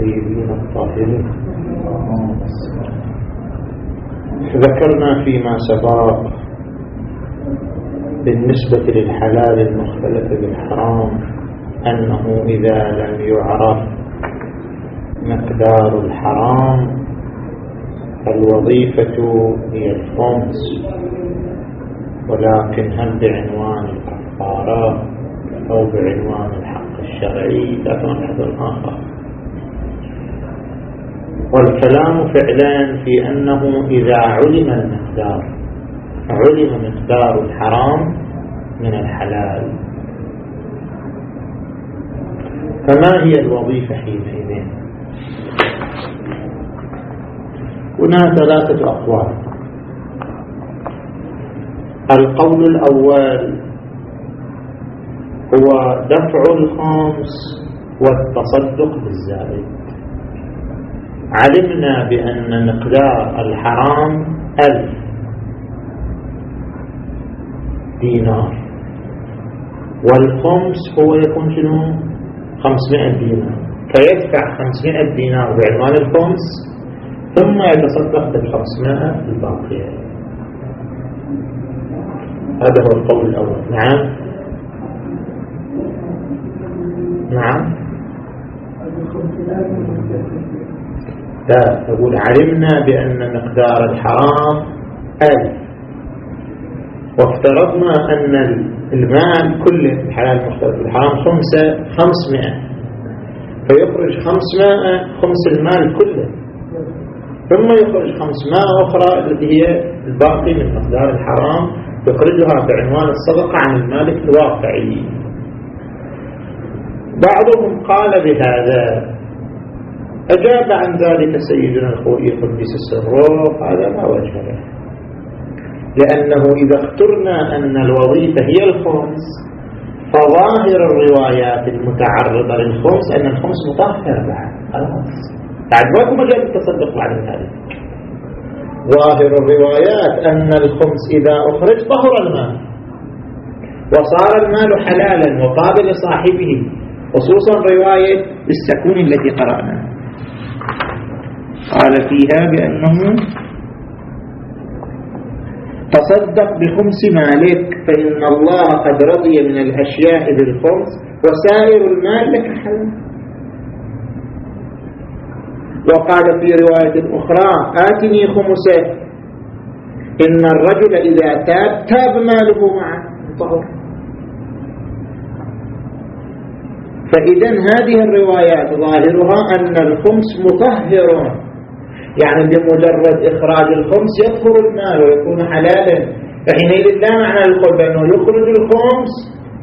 الطيبين الطاهرين. ذكرنا فيما سبق بالنسبة للحلال المختلف بالحرام أنه إذا لم يعرف مقدار الحرام فالوظيفة هي الخمس. ولكن هل بعنوان الكفارة أو بعنوان الحق الشرعي؟ ذات مبحث آخر والكلام فعلا في أنه إذا علم المقدار علم مقدار الحرام من الحلال. فما هي الوظيفة حينئذ؟ هنا ثلاثة أقوال. القول الأول هو دفع الخمس والتصدق بالزائد. علمنا بأن مقدار الحرام ألف دينار. والخمس هو يكون شنو؟ خمسمائة دينار. فيدفع خمسمائة دينار بعنوان الخمس ثم يتصدق بالخمسمائة الباقية. هذا هو القول الأول. نعم. نعم. لا يقول علمنا بأن مقدار الحرام ألف. وافترضنا أن المال كله الحلال المختلف الحرام خمسة خمسمائة. فيخرج خمسمائة خمس المال كله. ثم يخرج خمسمائة أخرى التي هي الباقي من مقدار الحرام يخرجها بعنوان الصدقة عن المالك الواقعي. بعضهم قال بهذا أجاب عن ذلك سيدنا الخوئي قدس السر هذا ما وجه له. لأنه إذا اخترنا أن الوظيفة هي الخمس فظاهر الروايات المتعرضة للخمس أن الخمس مطهر بعد. خلاص بعد ماكو مجال التصدق بعد ذلك. ظاهر الروايات أن الخمس إذا أخرج طهر المال. وصار المال حلالا وقابل لصاحبه خصوصا رواية السكون التي قرأناها قال فيها بأنه تصدق بخمس مالك فإن الله قد رضي من الأشياء بالخمس وسائر المال لك حلال وقال في رواية أخرى آتني خمسه. إن الرجل إذا تاب تاب ماله معه طهر فإذا هذه الروايات ظاهرها أن الخمس مطهر يعني بمجرد إخراج الخمس يطهر المال ويكون حلالا. فحينئذ لا معنى للقول بأنه يخرج الخمس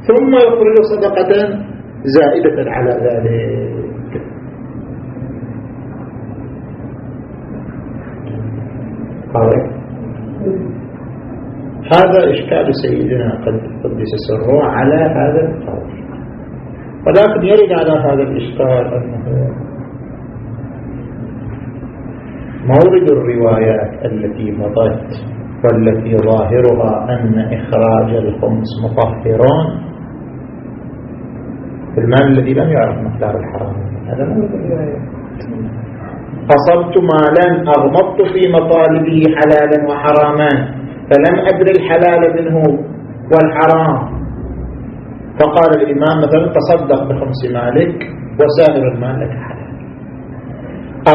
ثم يخرج صدقة زائدة على ذلك. هذا إشكال سيدنا قدس سره على هذا القول. ولكن يرد على هذا الإشكال أنه مورد الروايات التي مضت والتي ظاهرها أن إخراج الخمس مطهرون في المال الذي لم يعرف مقدار الحرام. هذا مورد الروايات أصبت مالا أغمضت في مطالبه حلالا وحراما فلم أدري الحلال منه والحرام. فقال الإمام مثلا تصدق بخمس مالك وسائر المال لك حلال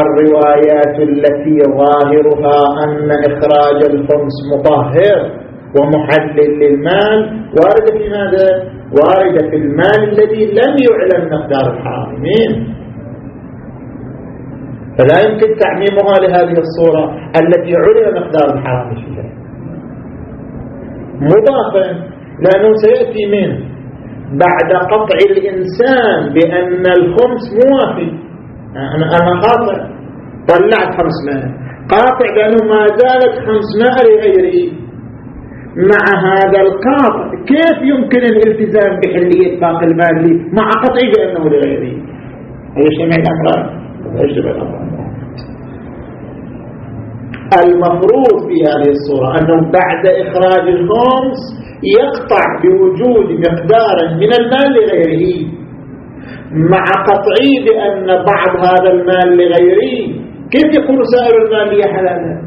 الروايات التي ظاهرها أن إخراج الخمس مطهر ومحلل للمال واردة في ماذا؟ واردة في المال الذي لم يعلم مقدار الحرامين فلا يمكن تعميمها لهذه الصورة التي علم مقدار الحرام فيها. مضافا لأنه سيأتي منه بعد قطع الإنسان بأن الخمس موافي أنا أنا قاطع. طلعت 500 قاطع بأنه ما زالت 500 لغيري مع هذا القاطع كيف يمكن الالتزام بحلية باقي المال لي؟ مع قطعي بأنه لغيري. يجتمع الأمران يجتمع الأمران المفروض في هذه الصورة أنه بعد إخراج الخمس يقطع بوجود مقدار من المال لغيره. مع قطعي بأن بعض هذا المال لغيري كيف يكون سائر المال لي حلالا؟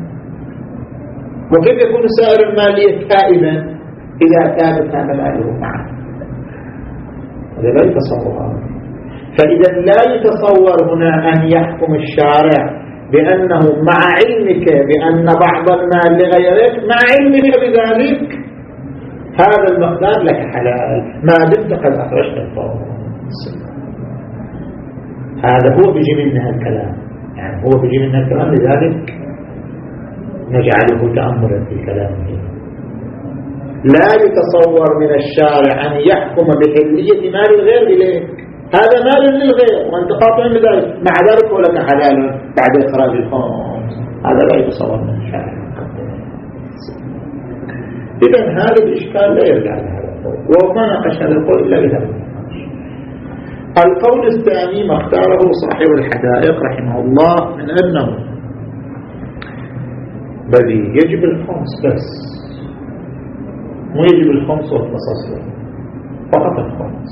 وكيف يكون سائر المال لي كائبا إذا كانت هذا ماله معه. هذا لا يتصور. فإذا لا يتصور هنا أن يحكم الشارع بأنه مع علمك بأن بعض المال لغيرك مع علمك بذلك هذا المقدار لك حلال. ما دمت قد أخرجت الفور هذا هو بيجي منها الكلام. يعني هو بيجي منها الكلام لذلك نجعله تأملا في كلامه لا يتصور من الشارع أن يحكم بحلية مال الغير إليك. هذا مال للغير وأنت قاطع بذلك مع ذلك هو لك حلال بعد إخراج الخمس. هذا لا يتصور من الشارع. إذا هذا الإشكال لا يرجع لهذا القول. وما ناقش هذا القول إلا بهذا القول الثاني ما اختاره صاحب الحدائق رحمه الله من أنه بل يجب الخمس بس. مو يجب الخمس والتصصر فقط الخمس.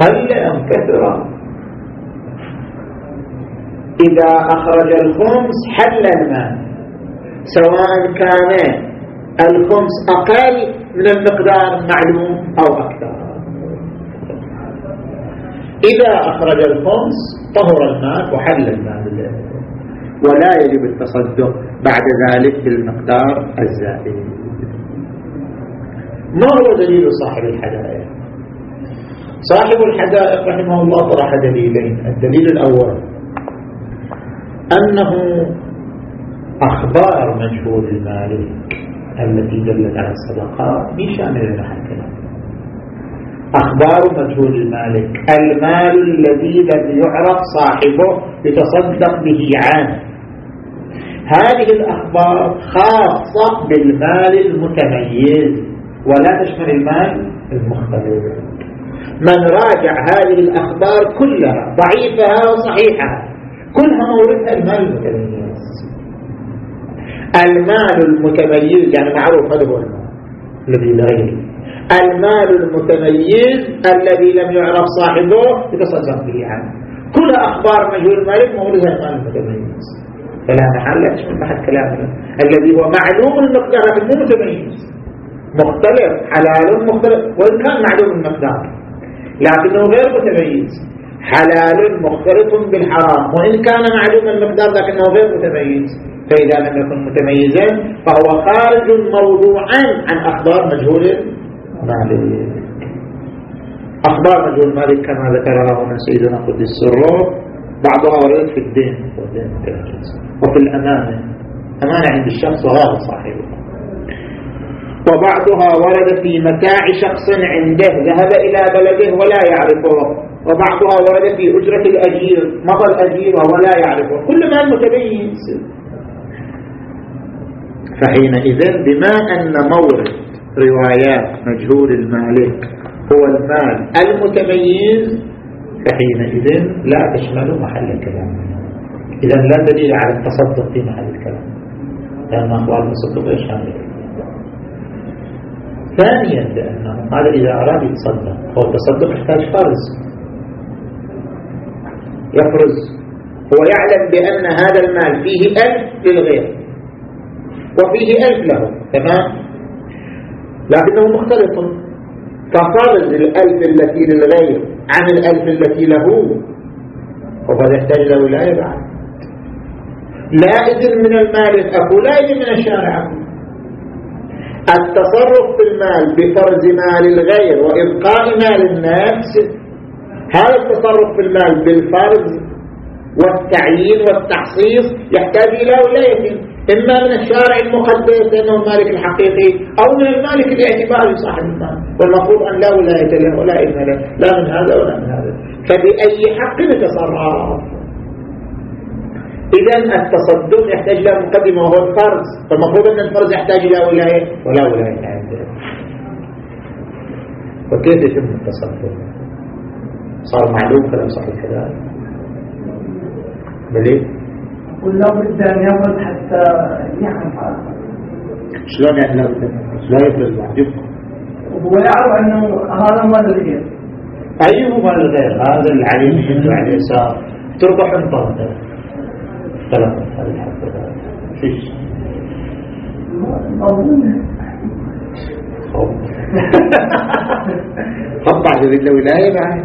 قل أم كثر إذا أخرج الخمس حل المال سواء كان الخمس أقل من المقدار المعلوم أو أكثر. إذا أخرج الخمس طهر المال وحل المال ولا يجب التصدق بعد ذلك بالمقدار الزائد. ما هو دليل صاحب الحدائق؟ صاحب الحدائق رحمه الله طرح دليلين. الدليل الأول أنه أخبار مجهول المالك التي دلت على الصدقات شاملة لها الكلام أخبار مجهول المالك. المال الذي لم يعرف صاحبه يتصدق به عنه هذه الأخبار خاصة بالمال المتميز ولا تشمل المال المختلف. من راجع هذه الأخبار كلها ضعيفها وصحيحها كلها موردها المال المتميز. المال المتميز يعني معروف هذا هو المال. الذي لا غيره المال المتميز الذي لم يعرف صاحبه يتصدق به عنه. كل أخبار مجهول المالك موردها المال المتميز. فلا محل يشمل محل كلامنا الذي هو معلوم المقدار لكن مو متميز. مختلف حلال مختلف وإن كان معلوم المقدار. لكنه غير متميز. حلال مختلط بالحرام وإن كان معلوم المقدار لكنه غير متميز. فإذا لم يكن متميزا فهو خارج موضوعا عن أخبار مجهول مالك أخبار مجهول مالك كما ذكرها هنا سيدنا قدس السرور بعضها وردت في الدين وفي الأمانة. أمانة عند الشخص وغير صاحبه. وبعضها ورد في متاع شخص عنده ذهب إلى بلده ولا يعرفه. وبعضها ورد في أجرة الأجير مضى الأجير وهو لا يعرفه. كل ما متميز. فحينئذ بما أن مورد روايات مجهول المالك. هو المال. المتميز. فحينئذ لا تشمل محل الكلام. إذا لا دليل على التصدق في محل الكلام. لأن أخبار التصدق يشمل ثانيا لأنه هذا إذا أراد يتصدق هو التصدق يحتاج فرز. يفرز. هو يعلم بأن هذا المال فيه ألف للغير. وفيه ألف له. تمام؟ لكنه مختلف ففرز الألف التي للغير عن الألف التي له. وقد يحتاج إلى ولاية بعد. لا إذن من المال الأخو لا إذن من الشارع أخو. التصرف في المال بفرز مال الغير وإبقاء مال النفس هذا التصرف في المال بالفرز والتعيين والتحصيص يحتاج إلى ولاية. إما من الشارع المقدس لأنه المالك الحقيقي أو من المالك الاعتباري صاحب المال والمفروض أن لا ولاية له ولا إذن له لا من هذا ولا من هذا. فبأي حق يتصرف؟ إذا التصدق يحتاج إلى مقدمة وهو الفرز فالمفروض أن الفرز يحتاج إلى ولاية ولا ولاية عنده فكيف يتم التصدق؟ صار معلوم كلام صحيح كذلك. بلي قل بد أن يفرز حتى يعرف شلون يعني لا بد لا يفرز وهو يعرف أنه هذا مال الغير. أيهما الغير؟ هذا العليم يشد على اليسار تربح انطلق اختلفت هذه الحفظة فيش. خط بعد الولاية بعد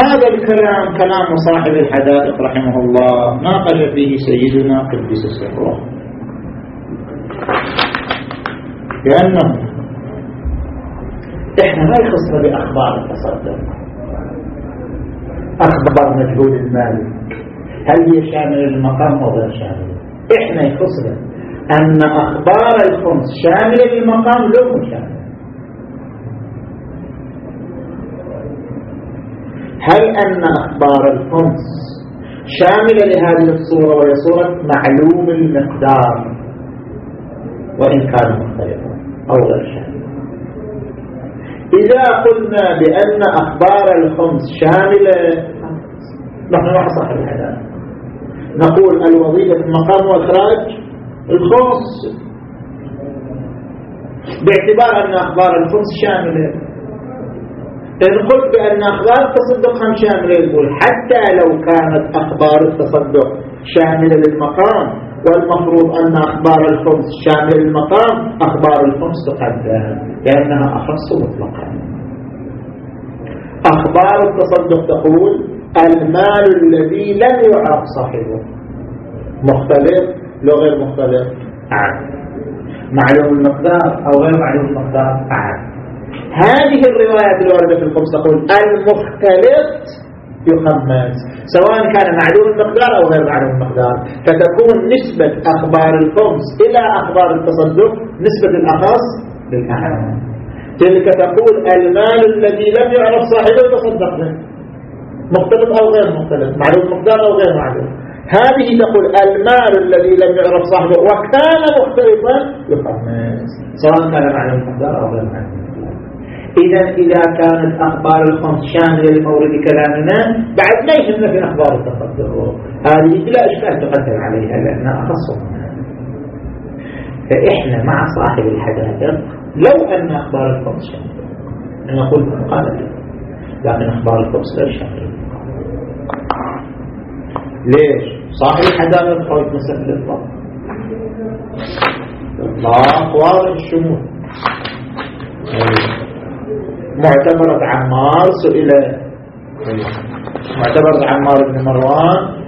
هذا الكلام كلام صاحب الحدائق رحمه الله. ناقش فيه سيدنا قدس سره. لأنه إحنا ما يخصنا بأخبار التصدق. أخبار مجهول المال. هل هي شامل المقام أو غير شامل؟ إحنا يخصنا أن أخبار الخمس شاملة للمقام لو شامل هل أن أخبار الخمس شاملة لهذه الصورة وهي صورة معلوم المقدار. وإن كان مختلفا أو غير شامل. إذا قلنا بأن أخبار الخمس شاملة نحن ما صاحب نقول الوظيفة المقام وإخراج الخمس باعتبار أن أخبار الخمس شاملة. قلت بأن أخبار التصدق هم شاملة يقول حتى لو كانت أخبار التصدق شاملة للمقام والمفروض أن أخبار الخمس شاملة للمقام أخبار الخمس تقدم لأنها أخص مطلقا. أخبار التصدق تقول المال الذي لم يعرف صاحبه. مختلف لو غير مختلف عاد. معلوم المقدار أو غير معلوم المقدار عاد. هذه الروايات الواردة في الخمس تقول المختلط يخمس سواء كان معلوم المقدار أو غير معلوم المقدار. فتكون نسبة أخبار الخمس إلى أخبار التصدق نسبة الأخص للأعلى تلك تقول المال الذي لم يعرف صاحبه يتصدق به مختلط أو غير مختلط معلوم مقدار أو غير معلوم هذه تقول المال الذي لم يعرف صاحبه وكان مختلفا يخمس سواء كان معلوم المقدار أو غير معلوم إذا إذا كانت أخبار الخمس شاملة لمورد كلامنا بعد ما يهمنا في أخبار التصدق هذه بلا إشكال تقدم عليها لأنها أخص. فإحنا مع صاحب الحدائق لو أن أخبار الخمس شاملة نقول مقالة لكن أخبار الخمس غير شاملة. ليش؟ صاحب الحدائق قوي مسألة الإطلاق الإطلاق واضح الشمول معتبرة عمار سئل. معتبرة عمار بن مروان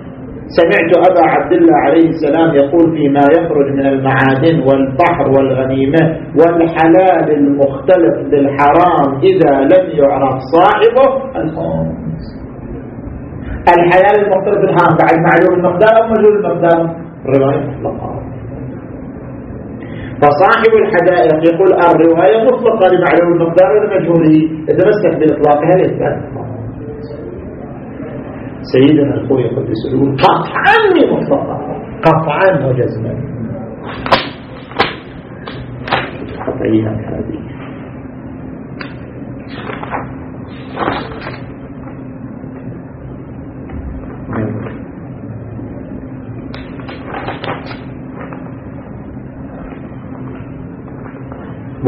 سمعت أبا عبد الله عليه السلام يقول فيما يخرج من المعادن والبحر والغنيمة والحلال المختلف بالحرام إذا لم يعرف صاحبه الحلال المختلف بالحرام بعد معلوم المقدار أو مجهول المقدار. رواية مطلقة فصاحب الحدائق يقول الرواية مطلقة لمعلوم المقدار والمجهولي يتمسك بإطلاقها لإثبات سيدنا الخوي قدس يقول قطعا مطلقة قطعا وجزما هذه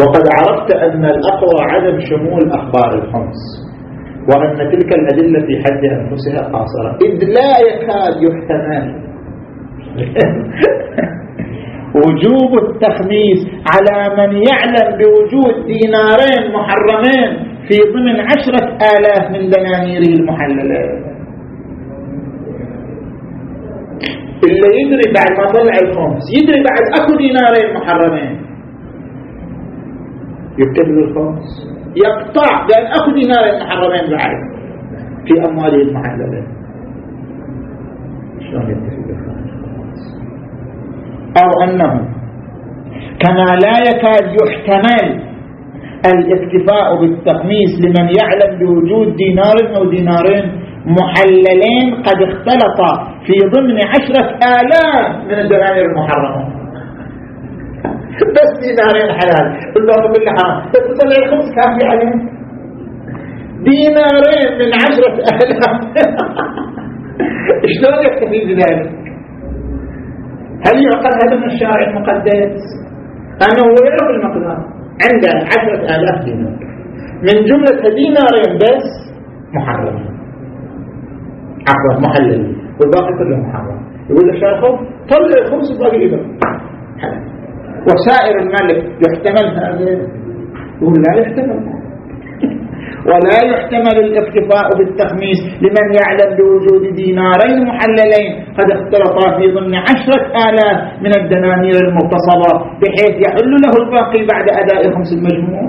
وقد عرفت أن الأقوى عدم شمول أخبار الخمس وأن تلك الأدلة في حد أنفسها قاصرة. إذ لا يكاد يحتمل وجوب التخميس على من يعلم بوجود دينارين محرمين في ضمن عشرة آلاف من دنانيره المحللة. اللي يدري بعد ما طلع الخمس يدري بعد أكو دينارين محرمين. له الخمس يقطع بأن أخذ دينار المحرمين بعد في أمواله المحللة شلون يتفق أو أنه كما لا يكاد يحتمل الاكتفاء بالتخميس لمن يعلم بوجود دينار أو دينارين محللين قد اختلط في ضمن عشرة آلاف من الدنانير المحرمة. بس دينارين حلال الباقي كله حرام. بس تطلع الخمس كافي عليه. دينارين من عشرة آلاف. شلون يكتفي بذلك؟ هل يعقل هذا من الشارع المقدس أنه يعرف المقدار. عنده عشرة آلاف دينار. من جملة دينارين بس محرم. عفوا محلل. والباقي كله محرم. يقول للشيخ طلع الخمس الباقي إذا وسائر المال يحتمل هذا. يقول لا يحتمل. ولا يحتمل الاكتفاء بالتخميس لمن يعلم بوجود دينارين محللين. قد اختلطا في ضمن عشرة آلاف من الدنانير المغتصبة بحيث يحل له الباقي بعد أداء خمس المجموع.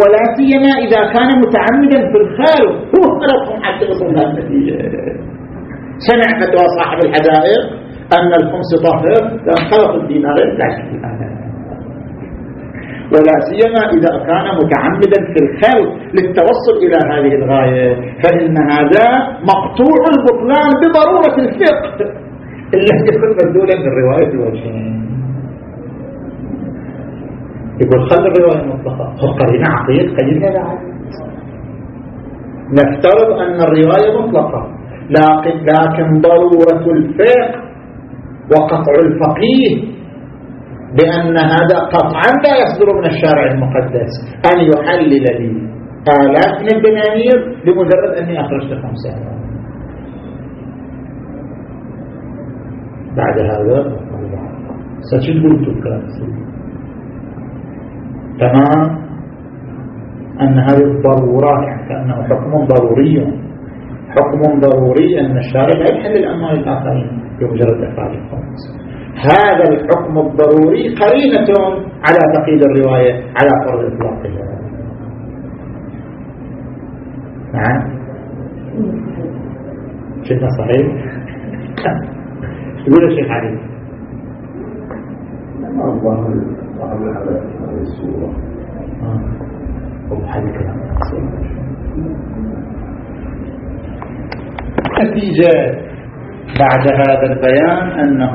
ولا سيما إذا كان متعمدا في الخارج هو خلقهم حتى يصل هذه النتيجة. سمع فتوى صاحب الحدائق. أن الخمس طاهر لأن خلق الدينارين لا شك ولا سيما إذا كان متعمدا في الخلق للتوصل إلى هذه الغاية فإن هذا مقطوع البطلان بضرورة الفقه. التي يكون مبذولا من رواية الوجهين يقول خل الرواية مطلقة قرينا عقيد قيدنا بعد نفترض أن الرواية مطلقة لكن ضرورة الفقه وقطع الفقيه بأن هذا قطعا لا يصدر من الشارع المقدس. أن يحلل لي آلاف من الدنانير لمجرد أني أخرجت خمسة بعد هذا قلت الكلام تمام؟ أن هذه الضرورات يعني كأنه حكم ضروري. حكم ضروري أن الشارع لا يحل الأموال الآخرين. بمجرد إخراج الخمس هذا الحكم الضروري قرينة على تقييد الرواية على فرض إطلاقها نعم. شفنا صحيح؟ يقول الشيخ علي. الله على الصورة نتيجة بعد هذا البيان أنه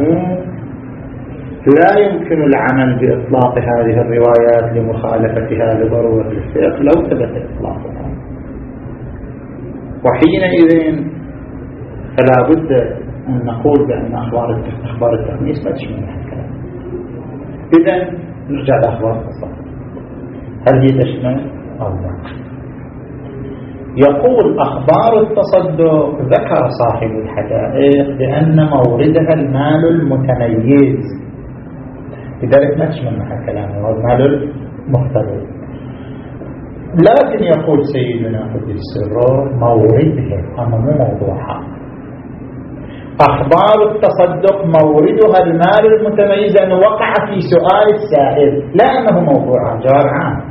لا يمكن العمل بإطلاق هذه الروايات لمخالفتها لضرورة الفقه لو ثبت إطلاقها. وحينئذ فلا بد أن نقول بأن أخبار أخبار التخميس ما تشمل الكلام. إذا نرجع لأخبار التصدق هل هي تشمل؟ أو لا يقول أخبار التصدق ذكر صاحب الحدائق بأن موردها المال المتميز. لذلك ما تشمل محل كلامه المال المختلف لكن يقول سيدنا قدس السر موردها أما مو موضوعها أخبار التصدق موردها المال المتميز أنه وقع في سؤال السائل لا أنه موضوعها جواب عام.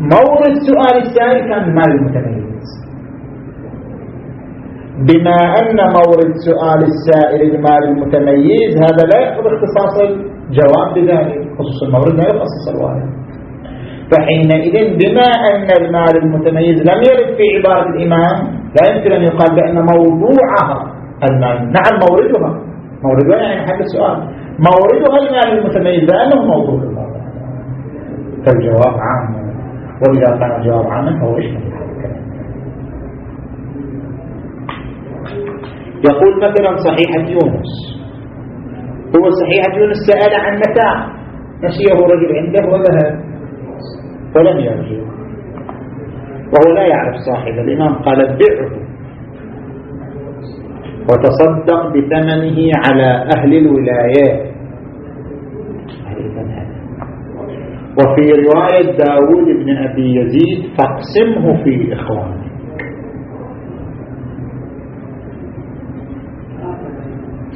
مورد سؤال السائل كان المال المتميز. بما أن مورد سؤال السائل المال المتميز هذا لا يأخذ اختصاص الجواب بذلك خصوص المورد لا يخصص الوالد فحينئذ بما أن المال المتميز لم يرد في عبارة الإمام لا يمكن أن يقال بأن موضوعها المال. نعم موردها. موردها يعني محل السؤال. موردها المال المتميز لأنه موضوع. فالجواب عام. وإذا كان الجواب عاما فهو يشمل يقول مثلا صحيحة يونس. هو صحيحة يونس سأل عن متاع نسيه رجل عنده وذهب. ولم يرجع وهو لا يعرف صاحب الإمام. قال بئه وتصدق بثمنه على أهل الولايات وفي رواية داود بن أبي يزيد فاقسمه في إخوانه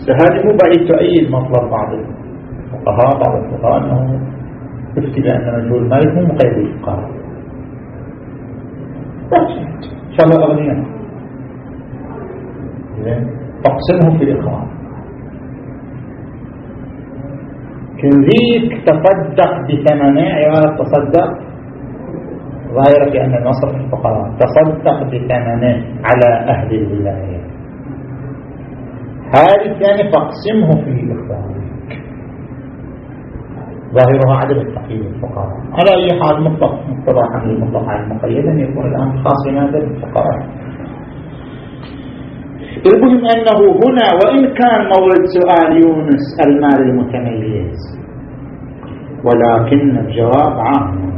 فهذه مو بعيد تؤيد مطلب بعض الفقهاء بعض الفقهاء أنه يفتي بأن مجهول المالك مو مقيد بالفقهاء. إن شاء الله أغنياء فاقسمه في إخوان كذيك تصدق بثمنه عبارة تصدق؟ ظاهرة في أن المصرف الفقراء. تصدق بثمنه على أهل الولاية هذه الثانية فاقسمه في إخوانك ظاهرها عدم التقييد الفقراء. على أي حال مطلق مقتضى حمل المطلق على المقيد أن يكون الآن خاص ماذا بالفقراء. المهم أنه هنا وإن كان مورد سؤال يونس المال المتميز. ولكن الجواب عام.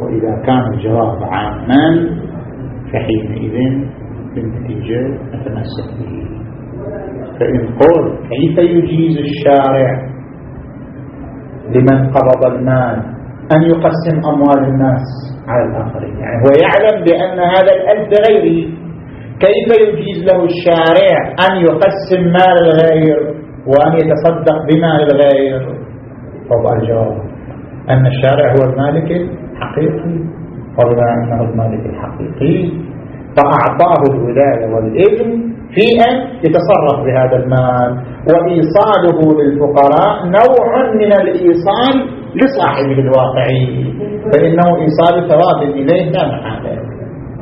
وإذا كان الجواب عاما فحينئذ بالنتيجة نتمسك به. فإن قل كيف يجيز الشارع لمن قبض المال أن يقسم أموال الناس على الآخرين؟ يعني هو يعلم بأن هذا الألف غيره كيف يجيز له الشارع أن يقسم مال الغير وأن يتصدق بمال الغير؟ طبعا الجواب. أن الشارع هو المالك الحقيقي. وبما أنه المالك الحقيقي. فأعطاه الولاية والإذن في أن يتصرف بهذا المال. وإيصاله للفقراء نوع من الإيصال لصاحبه الواقعي. فإنه إيصال ثواب إليه لا محالة.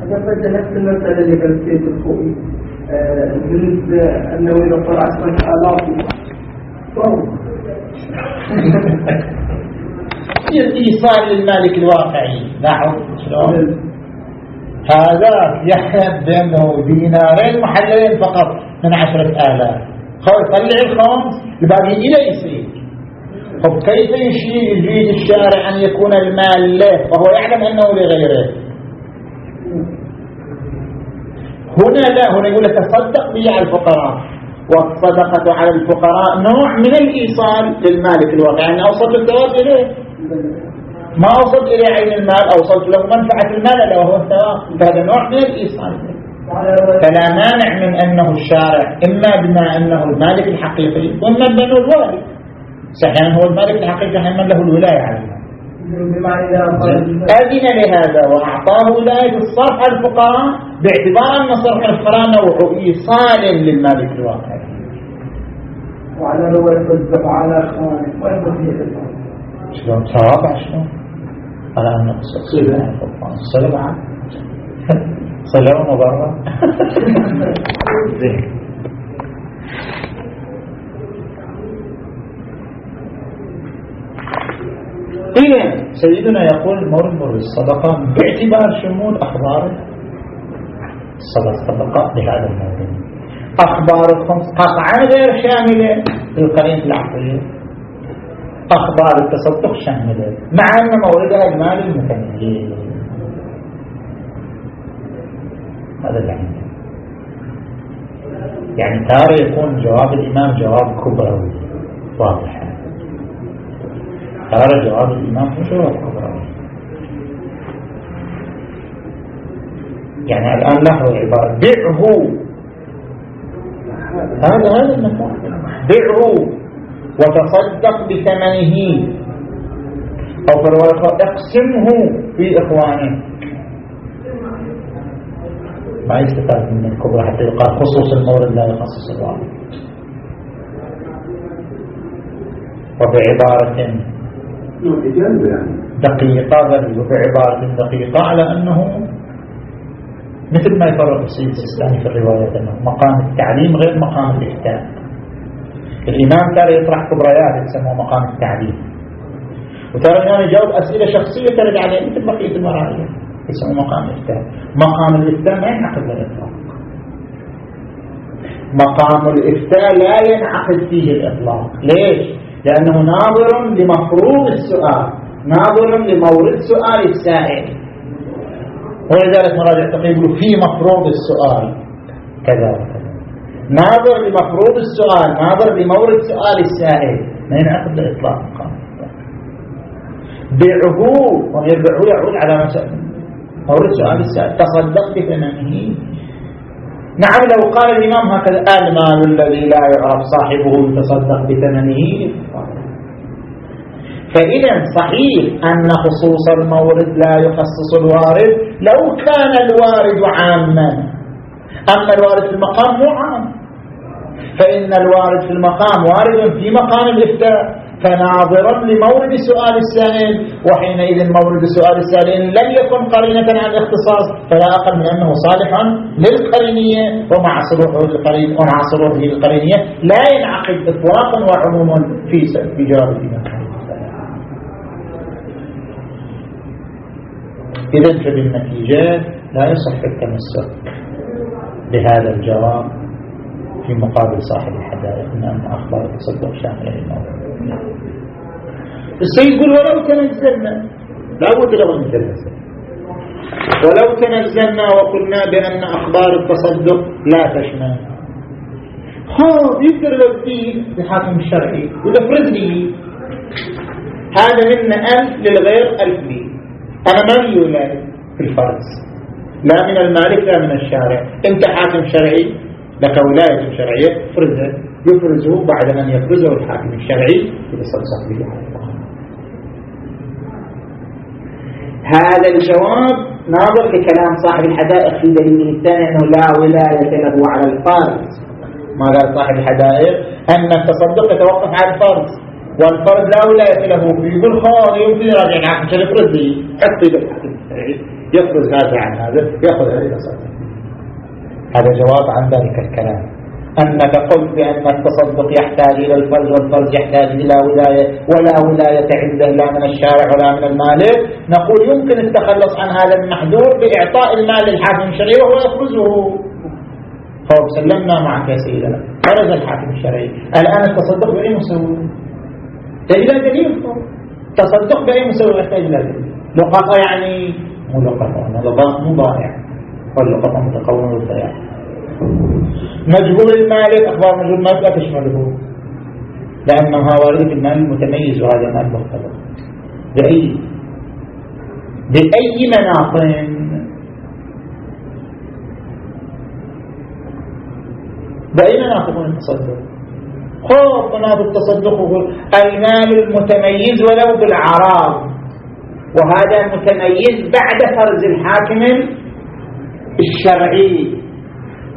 نفس المسألة اللي فيها الخوي. بالنسبة أنه إذا طلع عشرة آلاف. إيصال للمالك الواقعي. لاحظ شلون؟ هذا يحلم بأنه دينارين محللين فقط من عشرة آلاف. خلاص طلع الخمس الباقي إلى يصير. طب كيف يجيد الشارع أن يكون المال له؟ وهو يعلم أنه لغيره. هنا لا هنا يقول تصدق به على الفقراء. والصدقة على الفقراء نوع من الإيصال للمالك الواقع. يعني أوصل الثواب إليه؟ ما وصلت إلى عين المال أوصلت له منفعة المال له. هو الثواب فهذا نوع من الإيصال. فلا مانع من أنه الشارع إما بما أنه المالك الحقيقي وإما بأنه الوالد. صحيح هو المالك الحقيقي من له الولاية عليه. أذن لهذا وأعطاه ولاية الصرف على الفقراء باعتبار أن صرف الفقراء نوع إيصال للمالك الواقعي وعلى رواية الزبع على بقية شلون؟ ثواب شلون على أن صلة صلة معه. زين إذن سيدنا يقول مر مر الصدقة باعتبار شمول أخبار الصدقة بهذا الموضوع. أخبار الخمس قطعا غير شاملة للقرينة العقلية أخبار التصدق شاملة مع أن موردها المال المتميز هذا يعني. يعني تارة يكون جواب الإمام جواب كبروي واضح. تارة جواب الإمام جواب كبروي يعني الآن له عبارة؟ بيعه هذا هذا المكان بيعه وتصدق بثمنه. أو في اقسمه في إخوانه. ما يستفاد من الكبرى حتى يقال خصوص المورد لا يخصص الوارد وبعبارة دقيقة بل وبعبارة دقيقة على أنه مثل ما يفرق السيد السيستاني في الرواية أنه مقام التعليم غير مقام الإفتاء الإمام كان يطرح كبريات يسموه مقام التعليم. وترى الإمام يجاوب أسئلة شخصية ترد عليه مثل بقية المراجع يسموه مقام الإفتاء مقام الإفتاء ما ينعقد بالإطلاق مقام الإفتاء لا ينعقد فيه الإطلاق. ليش؟ لأنه ناظر لمفروض السؤال ناظر لمورد سؤال السائل. ولذلك مراجع تقول في مفروض السؤال. كذا ناظر لمفروض السؤال ناظر لمورد سؤال السائل. ما ينعقد بإطلاق بيعه ويبيعه يعود على مسألة. مورد سؤال السائل. تصدق بثمنه نعم لو قال الإمام هكذا المال الذي لا يعرف صاحبه يتصدق بثمنه. فإذا صحيح أن خصوص المورد لا يخصص الوارد لو كان الوارد عاما. أما الوارد في المقام مو عام. فإن الوارد في المقام وارد في مقام الإفتاء. فناظرا لمورد سؤال السائل وحينئذ مورد سؤال السائل إن لم يكن قرينة عن الاختصاص فلا أقل من أنه صالح للقرينية ومع صروحه القرين ومع القرينية. لا ينعقد إطلاقا وعموما في في جواب الإمام إذا فبالنتيجة لا يصح التمسك بهذا الجواب في مقابل صاحب الحدائق من أن أخبار تصدق شاملة للموضوع السيد يقول ولو تنزلنا لابد لو نتنزل ولو تنزلنا وقلنا بأن أخبار التصدق لا تشمل. ها يقدر يوديه الحاكم الشرعي ويفرض لي هذا منا ألف للغير ألف لي أنا ما لي ولاية في الفرز. لا من المالك لا من الشارع. أنت حاكم شرعي لك ولاية شرعية فرزه يفرزه بعد أن يفرزه الحاكم الشرعي يتصدق به هذا الجواب ناظر لكلام صاحب الحدائق في دليله الثاني أنه لا ولاية له على الفرز ما قال صاحب الحدائق؟ أن التصدق يتوقف على الفرز والفرد لا ولاية له. فيه يقول خلاص يمكن يراجع الحاكم عشان يفرز لي حطي بالحاكم يفرز هذا عن هذا هذه التصدق هذا جواب عن ذلك الكلام. أنك قلت بأن التصدق يحتاج إلى الفرج والفرج يحتاج إلى ولاية ولا ولاية عنده لا من الشارع ولا من المالك. نقول يمكن التخلص عن هذا المحذور بإعطاء المال للحاكم الشرعي وهو يفرزه طيب سلمنا معك يا سيدنا فرز الحاكم الشرعي. الآن التصدق بأي مسوي؟ إلى دليل. تصدق بأي مسوي يحتاج إلى دليل. لقطة يعني؟ مو لقطة مو ضائع. واللقطة متقومة بالضياع. مجهول المالك أخبار مجهول المالك لا تشمله لأنها في المال المتميز وهذا المال مختلف. بأي بأي مناط بأي مناط التصدق؟ خوف مناط التصدق المال المتميز ولو بالعراض. وهذا متميز بعد فرز الحاكم الشرعي.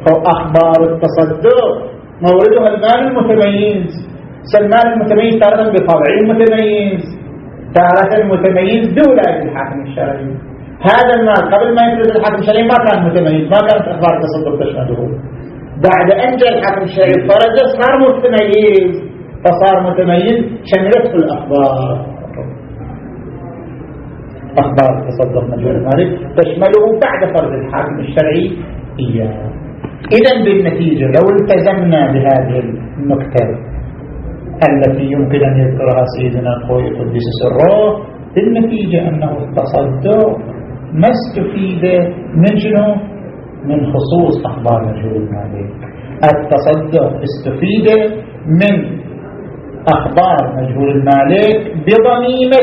أو أخبار التصدق. موردها المال المتميز. سلمان المتميز تارة بطبعه المتميز. تارة المتميز بولاية الحاكم الشرعي. هذا المال قبل ما يفرز الحاكم الشرعي ما كان متميز ما كانت أخبار التصدق تشمله بعد أن جاء الحاكم الشرعي فرز صار متميز. فصار متميز شملته الأخبار. أخبار التصدق مجهول المالك تشمله بعد فرز الحاكم الشرعي إياه. إذا بالنتيجة لو التزمنا بهذه النكتة التي يمكن أن يذكرها سيدنا الخوي قدس سره بالنتيجة أنه التصدق ما استفيد من شنو؟ من خصوص أخبار مجهول المالك التصدق استفيد من أخبار مجهول المالك بضميمة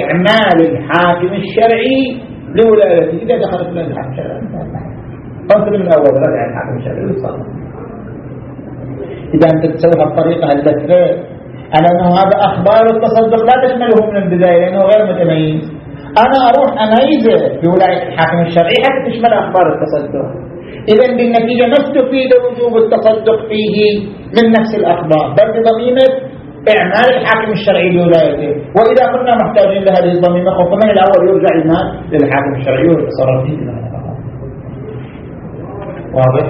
إعمال الحاكم الشرعي لولايته إذا دخلت الحاكم الشرعي فانت من الأول رجع الحاكم الشرعي ويصلح إذا أنت تسوي هالطريقة اللفة على أنه هذا أخبار التصدق لا تشمله من البداية لأنه غير متميز. أنا أروح أميزه بولاية الحاكم الشرعي حتى تشمل أخبار التصدق. إذا بالنتيجة ما استفيد وجوب التصدق فيه من نفس الأخبار. بل بضميمة إعمال الحاكم الشرعي لولايته وإذا كنا محتاجين لهذه الضميمة خوفا من الأول يرجع المال للحاكم الشرعي ويتصرف فيه. واضح؟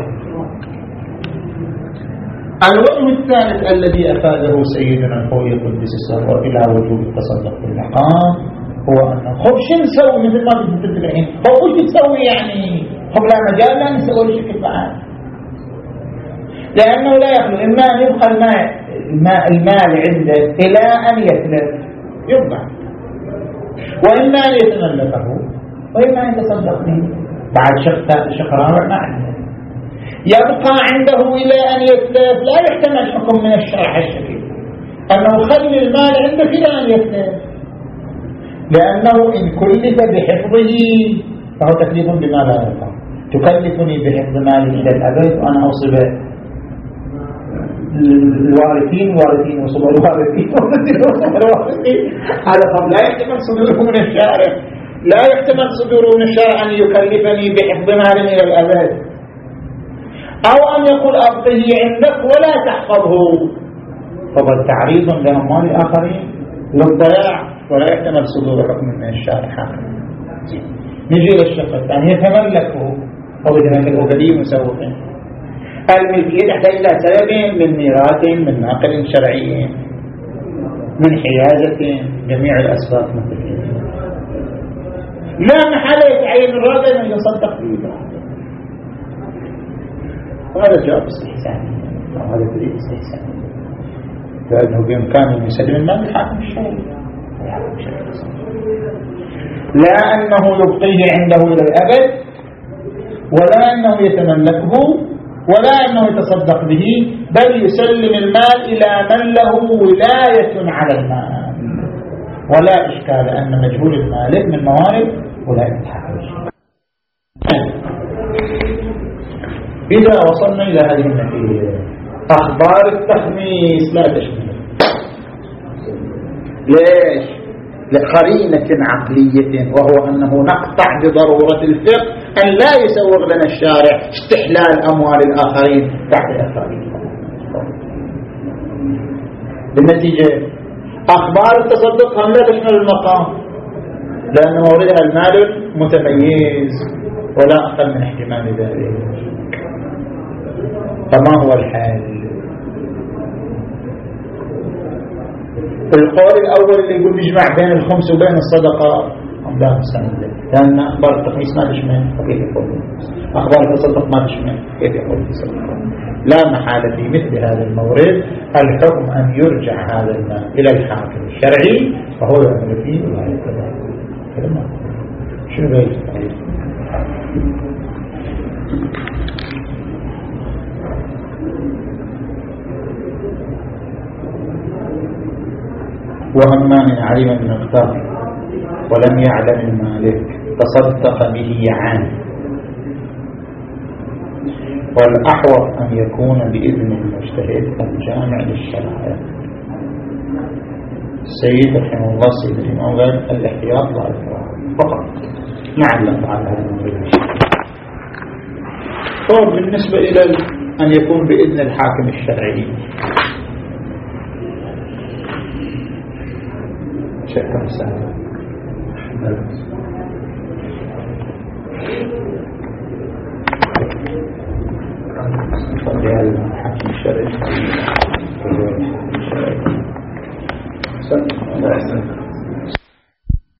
الوجه الثالث الذي أفاده سيدنا الخوي قدس السر إلى وجوب التصدق بالمقام هو أنه خب شو نسوي مثل ما كنت الحين خب وش تسوي يعني؟ خب لا مجال لا نسوي شيء بعد لأنه لا يخلو إما أن يبقى الماء المال عنده إلى أن يتلف يبقى. وإما أن يتملكه وإما أن يتصدق به. بعد شق شقرار ما عنده يبقى عنده إلى أن يتلف لا يحتمل حكم من الشرع الشديد أنه خلي المال عندك إلى أن يتلف لأنه إن كلف بحفظه فهو تكليف بما لا يقع تكلفني بحفظ مالي إلى الأبد وأنا أوصل الوارثين وارثين وصل الوارثين. الوارثين هذا لا يحتمل صدوره من الشارع. لا يحتمل صدوره من الشارع أن يكلفني بحفظ مال إلى الأبد. أو أن يقول أبقه عندك ولا تحفظه. فهو تعريض لأموال الآخرين للضياع. ولا يحتمل صدور حكم من الشارع نجي للشق الثاني. يتملكه. أو يتملكه قديم مسوق. الملكية تحتاج إلى سبب من ميراث من ناقل شرعي من حيازة جميع الأسباب متفقين لا محل يتعين الراجل أن يصدق فيه. وهذا جواب استحساني وهذا دليل استحساني لأنه بإمكانه أن يسلم المال الحاكم الشرعي لا أنه يبقيه عنده إلى الأبد ولا أنه يتملكه ولا أنه يتصدق به بل يسلم المال إلى من له ولاية على المال. ولا إشكال أن مجهول المالك من موارد ولاية الحاكم. إذا وصلنا إلى هذه النتيجة. أخبار التخميس لا تشمل. ليش؟ لقرينة عقلية وهو أنه نقطع بضرورة الفقه أن لا يسوغ لنا الشارع استحلال أموال الآخرين بعد إخراجهم بالنتيجة أخبار التصدق هم لا تشمل المقام لأن موردها المال متميز ولا أقل من احتمال ذلك. فما هو الحال؟ القول الأول اللي يقول نجمع بين الخمس وبين الصدقة لا مستند لأن أخبار التقميص ما تشمل فكيف يقول أخبار التصدق ما تشمل كيف يقول لا محالة في مثل هذا المورد الحكم أن يرجع هذا المال إلى الحاكم الشرعي فهو يعمل فيه ولا يتبع. شنو بيجي وأما من علم المقدار ولم يعلم المالك تصدق به عنه والأحوط أن يكون بإذن المجتهد الجامع للشرائع. السيد رحمه الله سيد الإمام قال الإحتياط لا إكراه فقط. نعلم على هذا الموضوع هو بالنسبة إلى أن يكون بإذن الحاكم الشرعي. فضيها الحاكم الشرعي الشرعي